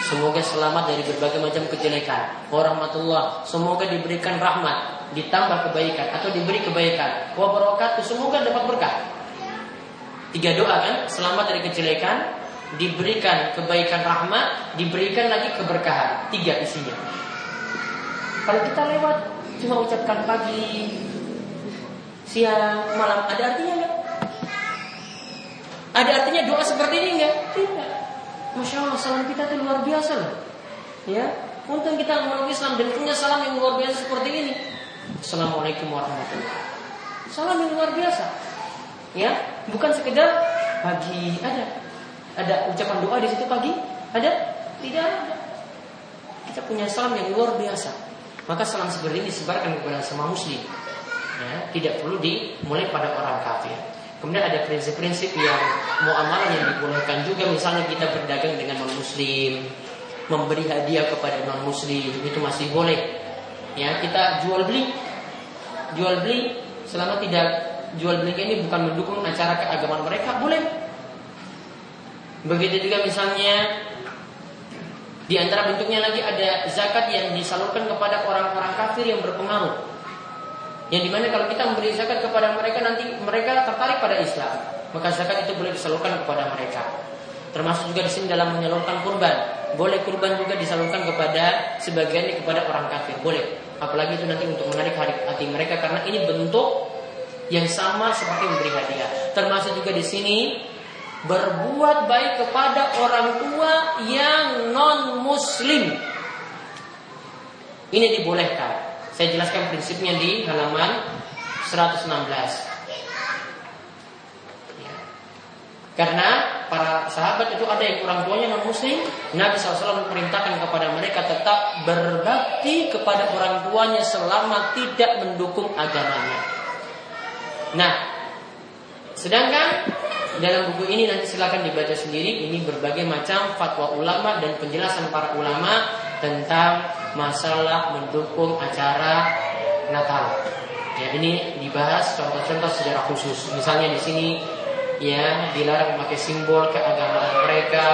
Semoga selamat dari berbagai macam kejelekan. Warahmatullah. Semoga diberikan rahmat, ditambah kebaikan atau diberi kebaikan. Wabarakatuh. Semoga dapat berkah. Tiga doa kan, selamat dari kejelekan, diberikan kebaikan rahmat, diberikan lagi keberkahan. Tiga isinya. Kalau kita lewat cuma ucapkan pagi, siang, malam, ada artinya enggak? Ada artinya doa seperti ini enggak? Tidak. Masya Allah, salam kita itu luar biasa loh. Ya, untung kita mengenal Islam dan punya salam yang luar biasa seperti ini. Assalamualaikum warahmatullahi wabarakatuh. Salam yang luar biasa. Ya, bukan sekedar pagi ada, ada ucapan doa di situ pagi? Ada? Tidak ada. Kita punya salam yang luar biasa. Maka salam seperti ini disebarkan kepada semua muslim. Ya, tidak perlu dimulai pada orang kafir. Kemudian ada prinsip-prinsip yang muamalah yang dibolehkan juga misalnya kita berdagang dengan non muslim, memberi hadiah kepada non muslim itu masih boleh. Ya, kita jual beli jual beli selama tidak jual beli ini bukan mendukung acara keagamaan mereka boleh Begitu juga misalnya di antara bentuknya lagi ada zakat yang disalurkan kepada orang-orang kafir yang berpengaruh. Yang di mana kalau kita memberi zakat kepada mereka nanti mereka tertarik pada Islam, maka zakat itu boleh disalurkan kepada mereka. Termasuk juga di sini dalam menyalurkan kurban, boleh kurban juga disalurkan kepada sebagian kepada orang kafir, boleh. Apalagi itu nanti untuk menarik hati mereka karena ini bentuk yang sama seperti memberi hadiah. Termasuk juga di sini berbuat baik kepada orang tua yang non muslim. Ini dibolehkan. Saya jelaskan prinsipnya di halaman 116. Ya. Karena para sahabat itu ada yang orang tuanya non muslim, Nabi SAW memerintahkan kepada mereka tetap berbakti kepada orang tuanya selama tidak mendukung agamanya. Nah, sedangkan dalam buku ini nanti silakan dibaca sendiri. Ini berbagai macam fatwa ulama dan penjelasan para ulama tentang masalah mendukung acara Natal. Ya, ini dibahas contoh-contoh sejarah khusus. Misalnya di sini ya dilarang memakai simbol keagamaan mereka,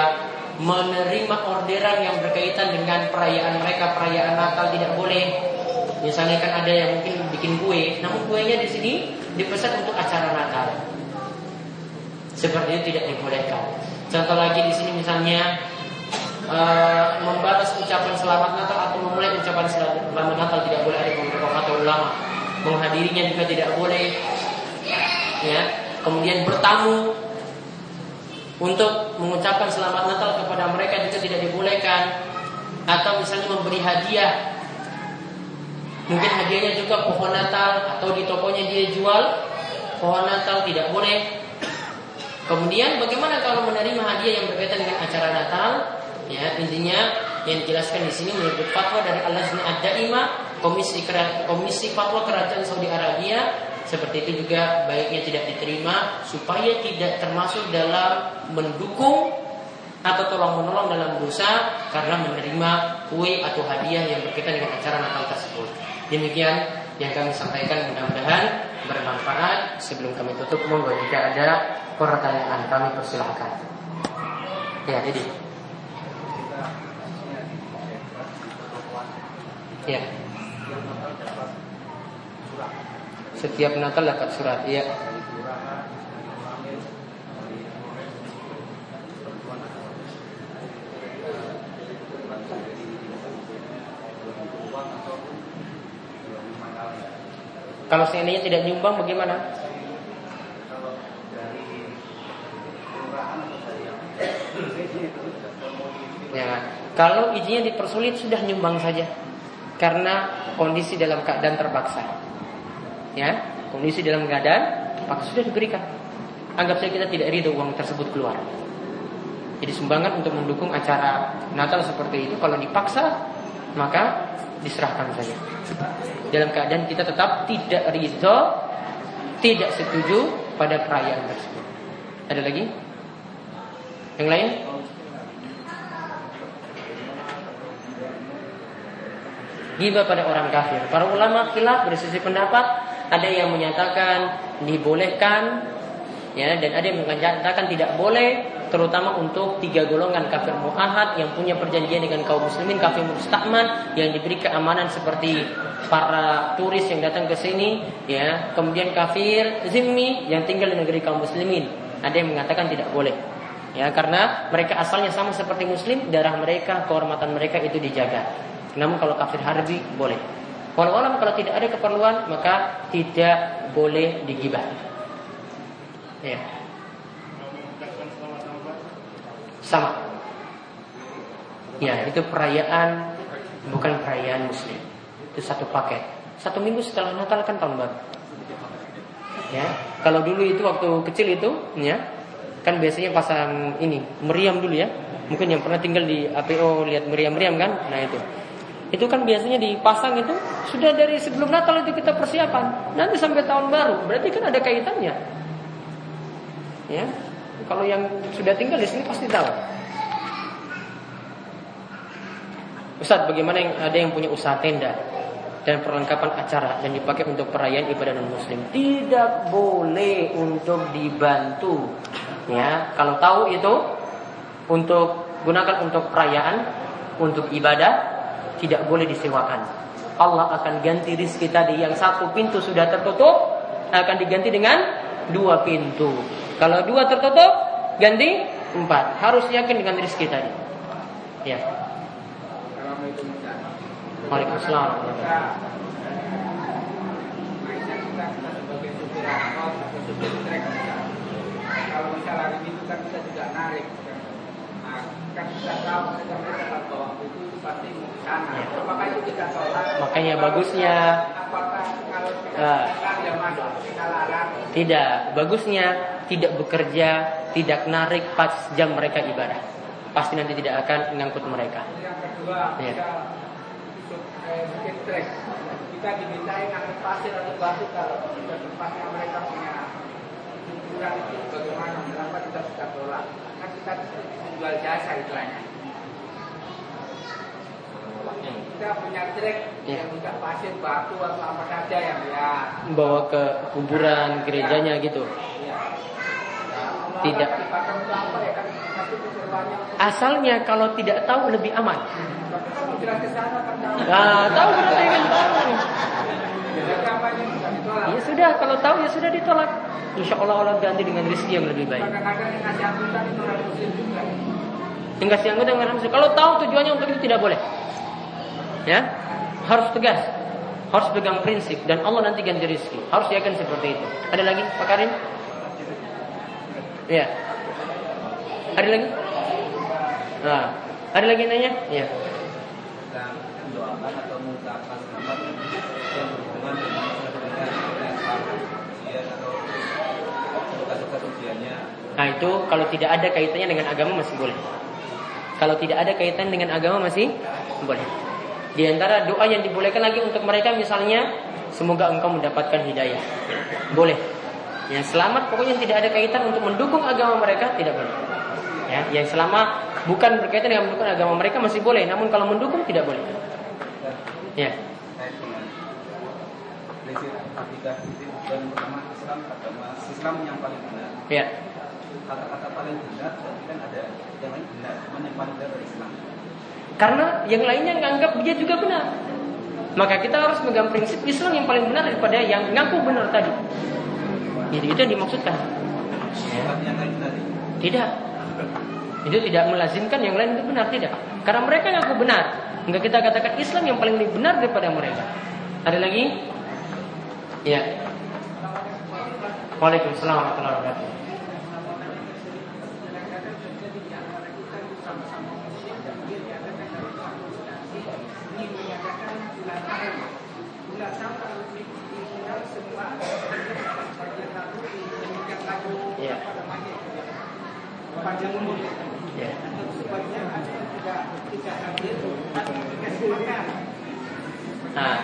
menerima orderan yang berkaitan dengan perayaan mereka, perayaan Natal tidak boleh. Misalnya kan ada yang mungkin bikin kue, namun kuenya di sini dipesan untuk acara Natal. Seperti itu tidak dibolehkan. Contoh lagi di sini misalnya uh, membalas ucapan selamat Natal atau memulai ucapan selamat Natal tidak boleh ada beberapa kata ulama. Menghadirinya juga tidak boleh. Ya, kemudian bertamu untuk mengucapkan selamat Natal kepada mereka juga tidak dibolehkan atau misalnya memberi hadiah mungkin hadiahnya juga pohon Natal atau di tokonya dia jual pohon Natal tidak boleh kemudian bagaimana kalau menerima hadiah yang berkaitan dengan acara Natal ya intinya yang dijelaskan di sini menurut fatwa dari Allah Ad-Daimah komisi komisi fatwa kerajaan Saudi Arabia seperti itu juga baiknya tidak diterima supaya tidak termasuk dalam mendukung atau tolong menolong dalam dosa karena menerima kue atau hadiah yang berkaitan dengan acara Natal tersebut. Demikian yang kami sampaikan mudah-mudahan bermanfaat. Sebelum kami tutup, monggo jika ada pertanyaan kami persilahkan. Ya, jadi. Ya. Setiap Natal dapat surat, iya. Kalau seandainya tidak nyumbang bagaimana? Ya, kalau izinnya dipersulit sudah nyumbang saja karena kondisi dalam keadaan terpaksa. Ya kondisi dalam keadaan maka sudah diberikan. Anggap saja kita tidak ridho uang tersebut keluar. Jadi sumbangan untuk mendukung acara Natal seperti itu kalau dipaksa maka diserahkan saja. Dalam keadaan kita tetap tidak ridho tidak setuju pada perayaan tersebut. Ada lagi? Yang lain Giba pada orang kafir. Para ulama khilaf bersisi pendapat ada yang menyatakan dibolehkan ya dan ada yang menyatakan tidak boleh terutama untuk tiga golongan kafir muahad yang punya perjanjian dengan kaum muslimin kafir mustakman yang diberi keamanan seperti para turis yang datang ke sini ya kemudian kafir zimmi yang tinggal di negeri kaum muslimin ada yang mengatakan tidak boleh ya karena mereka asalnya sama seperti muslim darah mereka kehormatan mereka itu dijaga namun kalau kafir harbi boleh Walau alam kalau tidak ada keperluan maka tidak boleh digibah. Ya. Sama. Ya, itu perayaan bukan perayaan muslim. Itu satu paket. Satu minggu setelah Natal kan tahun baru. Ya, kalau dulu itu waktu kecil itu, ya, kan biasanya pasang ini meriam dulu ya. Mungkin yang pernah tinggal di APO lihat meriam-meriam kan, nah itu. Itu kan biasanya dipasang itu sudah dari sebelum Natal itu kita persiapan. Nanti sampai tahun baru, berarti kan ada kaitannya. Ya. Kalau yang sudah tinggal di sini pasti tahu. Ustaz, bagaimana yang ada yang punya usaha tenda dan perlengkapan acara dan dipakai untuk perayaan ibadah non muslim? Tidak boleh untuk dibantu. Ya, kalau tahu itu untuk gunakan untuk perayaan, untuk ibadah, tidak boleh disewakan. Allah akan ganti rizki tadi yang satu pintu sudah tertutup akan diganti dengan dua pintu. Kalau dua tertutup ganti empat. Harus yakin dengan rizki tadi. Ya. Waalaikumsalam. Kalau misalnya itu kan kita juga narik, nah, kan kita tahu mereka bawa itu pasti Makanya bagusnya uh, tidak bagusnya tidak bekerja, tidak narik pas jam mereka ibadah. Pasti nanti tidak akan mengangkut mereka. Ya. kita, kita dimintai ngangkut pasir atau batu kalau tempatnya mereka punya ukuran itu bagaimana? Kenapa kita bisa tolak? Kan kita jual jasa istilahnya kita punya trek ya. yang tidak pasir batu atau apa saja yang ya bawa ke kuburan gerejanya gitu. Ya. Nah, tidak asalnya kalau tidak tahu lebih aman. Nah tahu berarti kan tahu ya sudah kalau tahu ya sudah ditolak. Insya Allah Allah ganti dengan rezeki yang lebih baik. Yang kasih anggota dengan kalau tahu tujuannya untuk itu tidak boleh. Ya? Harus tegas. Harus pegang prinsip. Dan Allah nanti ganti rezeki. Harus yakin seperti itu. Ada lagi Pak Karim? Ya. Ada lagi? Nah. Ada lagi nanya? Ya mengucapkan selamat yang berhubungan dengan Nah itu kalau tidak ada kaitannya dengan agama masih boleh. Kalau tidak ada kaitan dengan agama masih boleh. Di antara doa yang dibolehkan lagi untuk mereka misalnya semoga engkau mendapatkan hidayah. Boleh. Yang selamat pokoknya tidak ada kaitan untuk mendukung agama mereka tidak boleh. Ya, yang selama bukan berkaitan dengan mendukung agama mereka masih boleh, namun kalau mendukung tidak boleh. Ya. dan pertama Islam agama Islam yang paling benar. Ya. Kata-kata paling benar berarti kan ada yang lain benar, cuma yang paling benar Islam. Karena yang lainnya menganggap dia juga benar. Maka kita harus megang prinsip Islam yang paling benar daripada yang ngaku benar tadi. Jadi itu yang dimaksudkan. Tidak. Itu tidak melazimkan yang lain itu benar tidak. Karena mereka ngaku benar. Enggak kita katakan Islam yang paling benar daripada mereka. Ada lagi? Ya. Waalaikumsalam warahmatullahi wabarakatuh. Nah,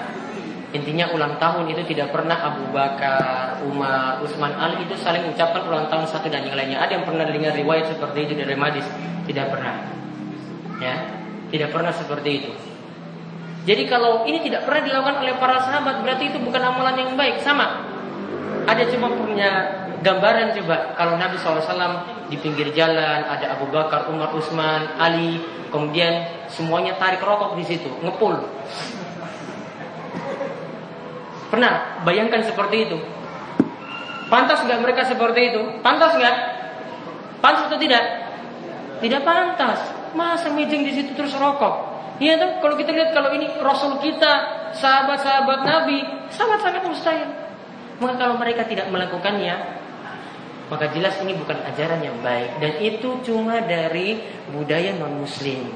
intinya ulang tahun itu tidak pernah Abu Bakar, Umar, Utsman Ali itu saling ucapkan ulang tahun satu dan yang lainnya. Ada yang pernah dengar riwayat seperti itu dari Madis? Tidak pernah. Ya, tidak pernah seperti itu. Jadi kalau ini tidak pernah dilakukan oleh para sahabat berarti itu bukan amalan yang baik sama. Ada cuma punya gambaran coba kalau Nabi SAW di pinggir jalan ada Abu Bakar, Umar, Utsman, Ali, kemudian semuanya tarik rokok di situ, ngepul. Pernah bayangkan seperti itu? Pantas nggak mereka seperti itu? Pantas nggak? Pantas atau tidak? Tidak pantas. Masa meeting di situ terus rokok? Iya tuh, kalau kita lihat kalau ini Rasul kita, sahabat-sahabat Nabi, sangat-sangat mustahil. Maka kalau mereka tidak melakukannya, maka jelas ini bukan ajaran yang baik? Dan itu cuma dari budaya non muslim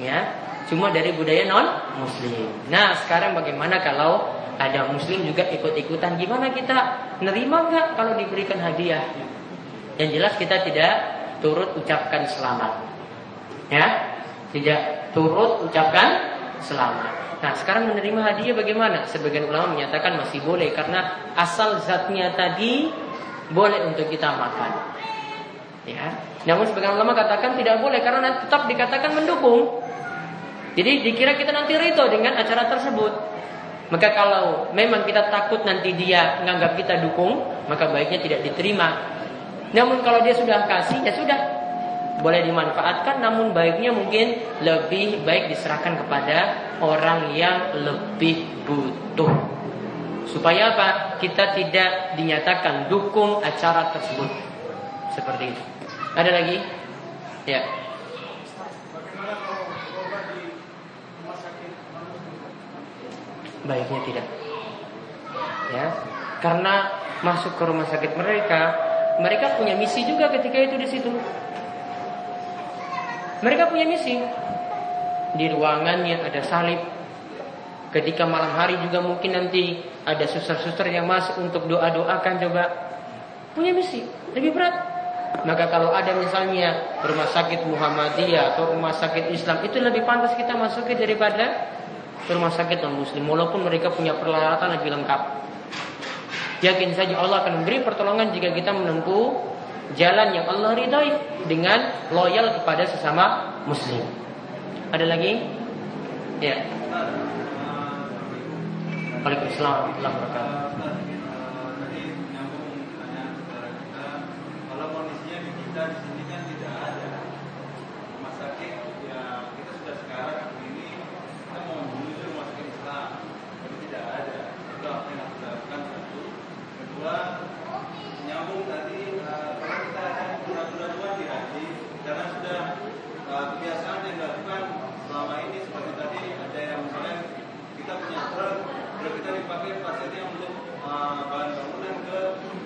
ya cuma dari budaya non muslim nah sekarang bagaimana kalau ada muslim juga ikut-ikutan? Gimana kita? Nerima nggak kalau diberikan hadiah? Yang jelas kita tidak turut ucapkan selamat. Ya tidak turut ucapkan selamat. Nah sekarang menerima hadiah bagaimana? Sebagian ulama menyatakan masih boleh karena asal zatnya tadi boleh untuk kita makan. Ya. Namun sebagian ulama katakan tidak boleh karena tetap dikatakan mendukung. Jadi dikira kita nanti rito dengan acara tersebut. Maka kalau memang kita takut nanti dia menganggap kita dukung, maka baiknya tidak diterima. Namun kalau dia sudah kasih, ya sudah. Boleh dimanfaatkan, namun baiknya mungkin lebih baik diserahkan kepada orang yang lebih butuh. Supaya apa? Kita tidak dinyatakan dukung acara tersebut. Seperti itu. Ada lagi? Ya. Baiknya tidak. Ya. Karena masuk ke rumah sakit mereka, mereka punya misi juga ketika itu di situ. Mereka punya misi. Di ruangannya ada salib, Ketika malam hari juga mungkin nanti ada suster-suster yang masuk untuk doa-doakan coba. Punya misi, lebih berat. Maka kalau ada misalnya rumah sakit Muhammadiyah atau rumah sakit Islam itu lebih pantas kita masuki daripada rumah sakit non muslim walaupun mereka punya peralatan lebih lengkap. Yakin saja Allah akan memberi pertolongan jika kita menempuh jalan yang Allah ridhoi dengan loyal kepada sesama muslim. Ada lagi? Ya. Waalaikumsalam warahmatullahi wabarakatuh. di sini kan tidak ada rumah sakit ya kita sudah sekarang ini kita mau menuju rumah sakit Islam tapi tidak ada itu apa yang harus dilakukan satu kedua nyambung tadi uh, kalau kita ada pura-pura dua di haji karena sudah uh, kebiasaan yang dilakukan selama ini seperti tadi ada yang misalnya kita punya truk truk kita dipakai fasilitas untuk uh, bahan bangunan ke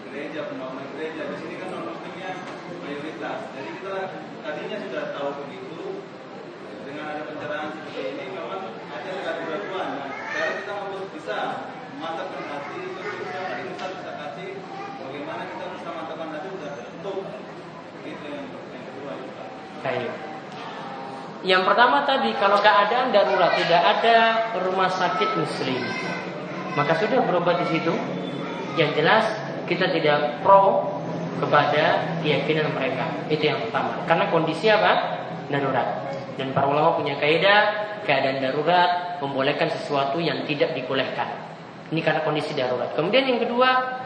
gereja pembangunan gereja di sini kan non muslimnya mayoritas jadi kita tadinya sudah tahu begitu dengan ada pencerahan seperti ini memang ada keraguan nah sekarang kita harus bisa memantapkan hati khususnya tadi Ustaz bisa kasih bagaimana kita bisa memantapkan hati sudah terbentuk itu yang yang kedua Ustaz Baik. Yang pertama tadi kalau keadaan darurat tidak ada rumah sakit muslim, maka sudah berobat di situ. Yang jelas kita tidak pro kepada keyakinan mereka. Itu yang pertama. Karena kondisi apa? Darurat. Dan para ulama punya kaidah keadaan darurat membolehkan sesuatu yang tidak dibolehkan. Ini karena kondisi darurat. Kemudian yang kedua,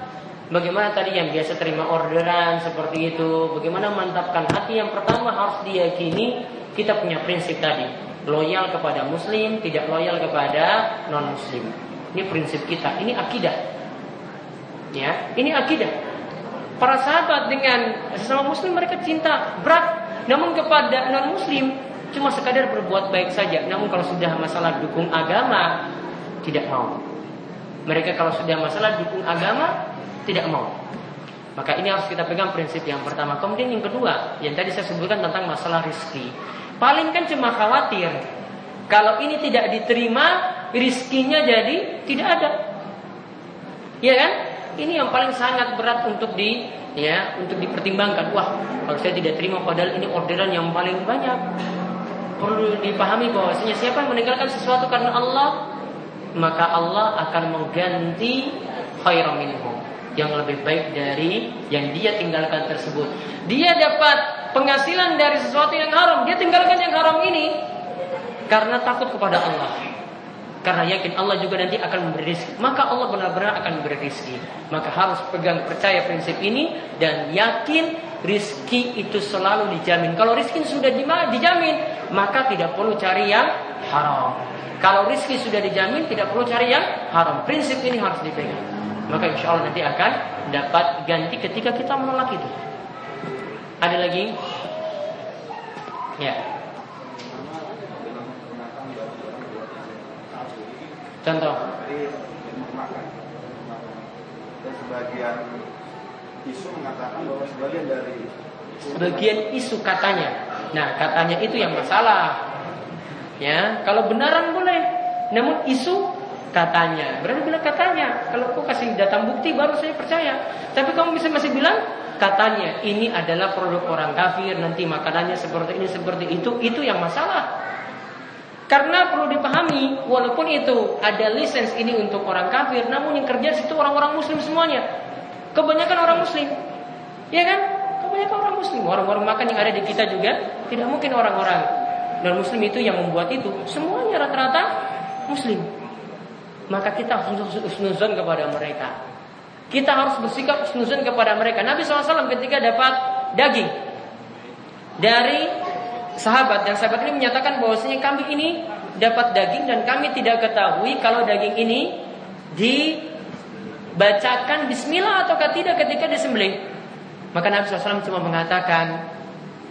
Bagaimana tadi yang biasa terima orderan seperti itu Bagaimana mantapkan hati Yang pertama harus diyakini Kita punya prinsip tadi Loyal kepada muslim Tidak loyal kepada non muslim Ini prinsip kita Ini akidah Ya, Ini akidah Para sahabat dengan sesama muslim Mereka cinta berat Namun kepada non muslim Cuma sekadar berbuat baik saja Namun kalau sudah masalah dukung agama Tidak mau Mereka kalau sudah masalah dukung agama tidak mau. Maka ini harus kita pegang prinsip yang pertama. Kemudian yang kedua, yang tadi saya sebutkan tentang masalah rizki. Paling kan cuma khawatir. Kalau ini tidak diterima, rizkinya jadi tidak ada. Ya kan? Ini yang paling sangat berat untuk di ya untuk dipertimbangkan. Wah, kalau saya tidak terima padahal ini orderan yang paling banyak. Perlu dipahami bahwasanya siapa yang meninggalkan sesuatu karena Allah, maka Allah akan mengganti khairan minhum yang lebih baik dari yang dia tinggalkan tersebut. Dia dapat penghasilan dari sesuatu yang haram, dia tinggalkan yang haram ini karena takut kepada Allah. Karena yakin Allah juga nanti akan memberi rezeki. Maka Allah benar-benar akan memberi rezeki. Maka harus pegang percaya prinsip ini dan yakin rizki itu selalu dijamin. Kalau rizki sudah dijamin, maka tidak perlu cari yang haram. Kalau rizki sudah dijamin, tidak perlu cari yang haram. Prinsip ini harus dipegang. Maka insya Allah nanti akan dapat ganti ketika kita menolak itu. Ada lagi? Ya. Contoh. Dan sebagian isu mengatakan bahwa sebagian dari Sebagian isu katanya. Nah, katanya itu yang masalah. Ya, kalau benaran boleh. Namun isu katanya. Berarti bilang katanya. Kalau kau kasih datang bukti baru saya percaya. Tapi kamu bisa masih bilang katanya ini adalah produk orang kafir nanti makanannya seperti ini seperti itu itu yang masalah karena perlu dipahami, walaupun itu ada lisensi ini untuk orang kafir, namun yang kerja situ orang-orang muslim semuanya. Kebanyakan orang muslim. Ya kan? Kebanyakan orang muslim. Warung-warung makan yang ada di kita juga tidak mungkin orang-orang non muslim itu yang membuat itu. Semuanya rata-rata muslim. Maka kita harus usnuzon kepada mereka. Kita harus bersikap usnuzon kepada mereka. Nabi SAW ketika dapat daging dari sahabat dan sahabat ini menyatakan bahwasanya kami ini dapat daging dan kami tidak ketahui kalau daging ini dibacakan bismillah ataukah tidak ketika disembelih. Maka Nabi SAW cuma mengatakan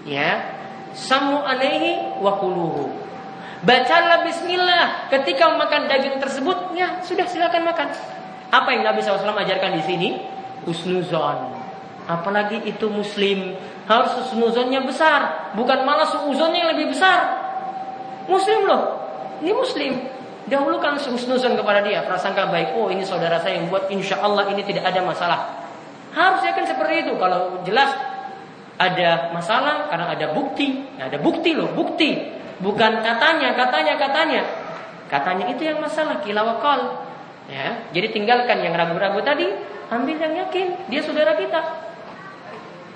ya samu alaihi wa kuluhu. Bacalah bismillah ketika makan daging tersebut ya sudah silakan makan. Apa yang Nabi SAW ajarkan di sini? Husnuzon. Apalagi itu muslim harus husnuzonnya besar, bukan malah suuzonnya yang lebih besar. Muslim loh, ini muslim. Dahulukan husnuzon kepada dia, prasangka baik. Oh ini saudara saya yang buat, insya Allah ini tidak ada masalah. Harusnya kan seperti itu. Kalau jelas ada masalah karena ada bukti, nah, ada bukti loh, bukti. Bukan katanya, katanya, katanya. Katanya itu yang masalah, kilawakal. Ya, jadi tinggalkan yang ragu-ragu tadi, ambil yang yakin, dia saudara kita.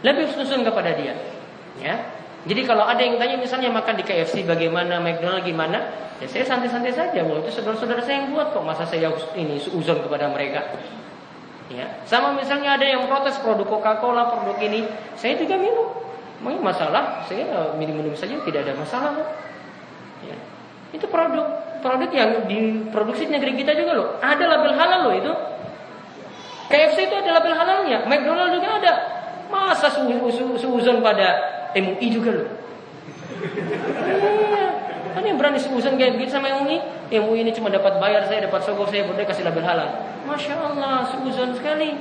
Lebih susun kepada dia. Ya. Jadi kalau ada yang tanya misalnya makan di KFC bagaimana, McDonald gimana, ya saya santai-santai saja. Wah itu saudara-saudara saya yang buat kok, masa saya ini suuzon kepada mereka. Ya. Sama misalnya ada yang protes produk Coca-Cola, produk ini, saya juga minum. Mungkin masalah saya minum-minum saja tidak ada masalah. Ya. Itu produk produk yang diproduksi di negeri kita juga loh. Ada label halal loh itu. KFC itu ada label halalnya, McDonald juga ada. Masa suuzon pada MUI juga loh. Iya. Kan yang berani suuzon kayak gitu sama MUI? MUI ini cuma dapat bayar saya, dapat sogok saya, boleh kasih label halal. Masya Allah, suuzon sekali.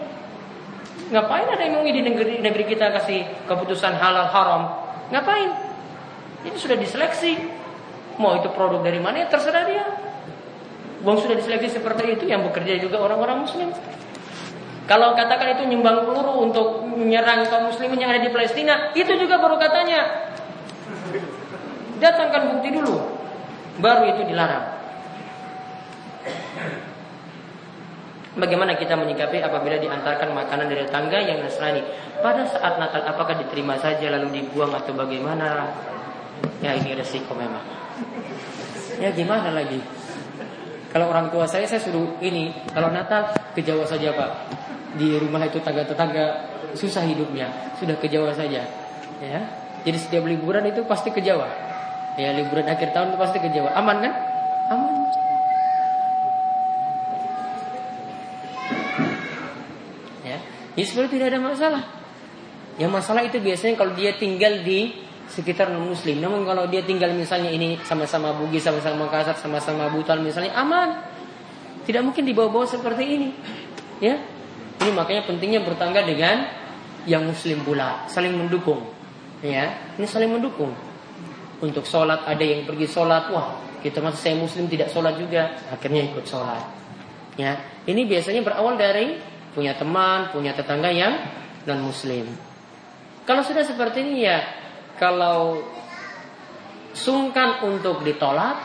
Ngapain ada MUI di negeri, negeri kita kasih keputusan halal haram? Ngapain? Itu sudah diseleksi. Mau itu produk dari mana ya terserah dia. Bang sudah diseleksi seperti itu yang bekerja juga orang-orang muslim. Kalau katakan itu nyumbang peluru untuk menyerang kaum muslimin yang ada di Palestina, itu juga baru katanya. Datangkan bukti dulu, baru itu dilarang. Bagaimana kita menyikapi apabila diantarkan makanan dari tangga yang Nasrani pada saat Natal apakah diterima saja lalu dibuang atau bagaimana? Ya ini resiko memang. Ya gimana lagi? Kalau orang tua saya saya suruh ini kalau Natal ke Jawa saja Pak di rumah itu tangga-tetangga susah hidupnya, sudah ke Jawa saja. Ya. Jadi setiap liburan itu pasti ke Jawa. Ya, liburan akhir tahun itu pasti ke Jawa. Aman kan? Aman. Ya. Ya sebenarnya tidak ada masalah. Yang masalah itu biasanya kalau dia tinggal di sekitar non muslim. Namun kalau dia tinggal misalnya ini sama-sama Bugis, sama-sama Makassar, sama-sama Buton misalnya aman. Tidak mungkin dibawa-bawa seperti ini. Ya, ini makanya pentingnya bertangga dengan yang muslim pula, saling mendukung. Ya, ini saling mendukung. Untuk sholat ada yang pergi sholat, wah kita masih saya muslim tidak sholat juga, akhirnya ikut sholat. Ya, ini biasanya berawal dari punya teman, punya tetangga yang non muslim. Kalau sudah seperti ini ya, kalau sungkan untuk ditolak,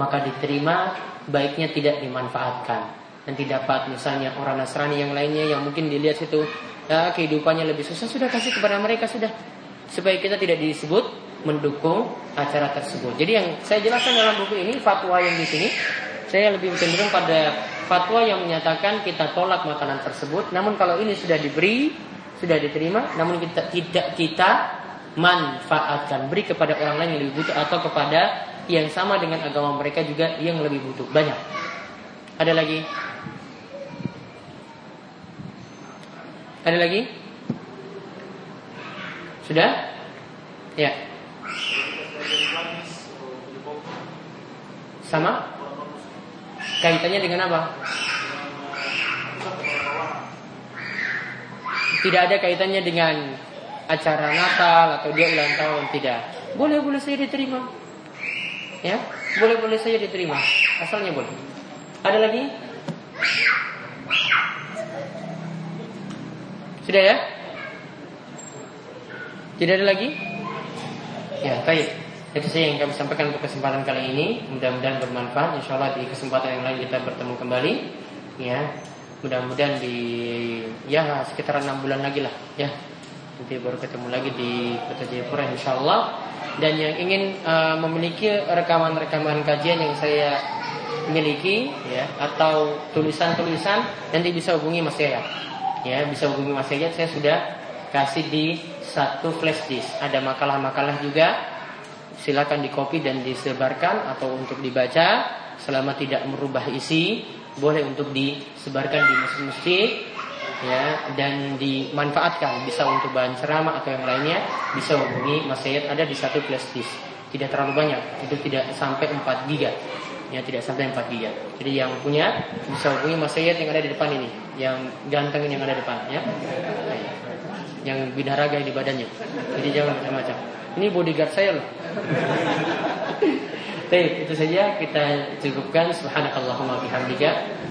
maka diterima, baiknya tidak dimanfaatkan nanti dapat misalnya orang Nasrani yang lainnya yang mungkin dilihat situ ya, kehidupannya lebih susah sudah kasih kepada mereka sudah supaya kita tidak disebut mendukung acara tersebut. Jadi yang saya jelaskan dalam buku ini fatwa yang di sini saya lebih cenderung pada fatwa yang menyatakan kita tolak makanan tersebut. Namun kalau ini sudah diberi, sudah diterima, namun kita tidak kita manfaatkan, beri kepada orang lain yang lebih butuh atau kepada yang sama dengan agama mereka juga yang lebih butuh. Banyak. Ada lagi? Ada lagi? Sudah? Ya. Sama? Kaitannya dengan apa? Tidak ada kaitannya dengan acara Natal atau dia ulang tahun, tidak. Boleh boleh saya diterima. Ya, boleh boleh saya diterima. Asalnya boleh. Ada lagi? Sudah ya? Tidak ada lagi? Ya, baik. Itu saja yang kami sampaikan untuk kesempatan kali ini. Mudah-mudahan bermanfaat. Insya Allah di kesempatan yang lain kita bertemu kembali. Ya, mudah-mudahan di ya sekitar enam bulan lagi lah. Ya, nanti baru ketemu lagi di Kota Jayapura Insya Allah. Dan yang ingin uh, memiliki rekaman-rekaman kajian yang saya miliki, ya, atau tulisan-tulisan, nanti bisa hubungi Mas Yaya. Ya bisa hubungi Mas Ejat saya sudah kasih di satu flash disk. Ada makalah-makalah juga. Silakan di copy dan disebarkan atau untuk dibaca selama tidak merubah isi boleh untuk disebarkan di masjid-masjid ya dan dimanfaatkan bisa untuk bahan ceramah atau yang lainnya bisa hubungi Mas Sayyid ada di satu flash disk tidak terlalu banyak itu tidak sampai 4 giga ya tidak sampai 4 giga. Jadi yang punya bisa hubungi Mas Sayyid yang ada di depan ini, yang ganteng yang ada di depan ya. Yang binaraga di badannya. Jadi jangan macam-macam. Ini bodyguard saya loh. [LAUGHS] Baik, itu saja kita cukupkan subhanakallahumma bihamdika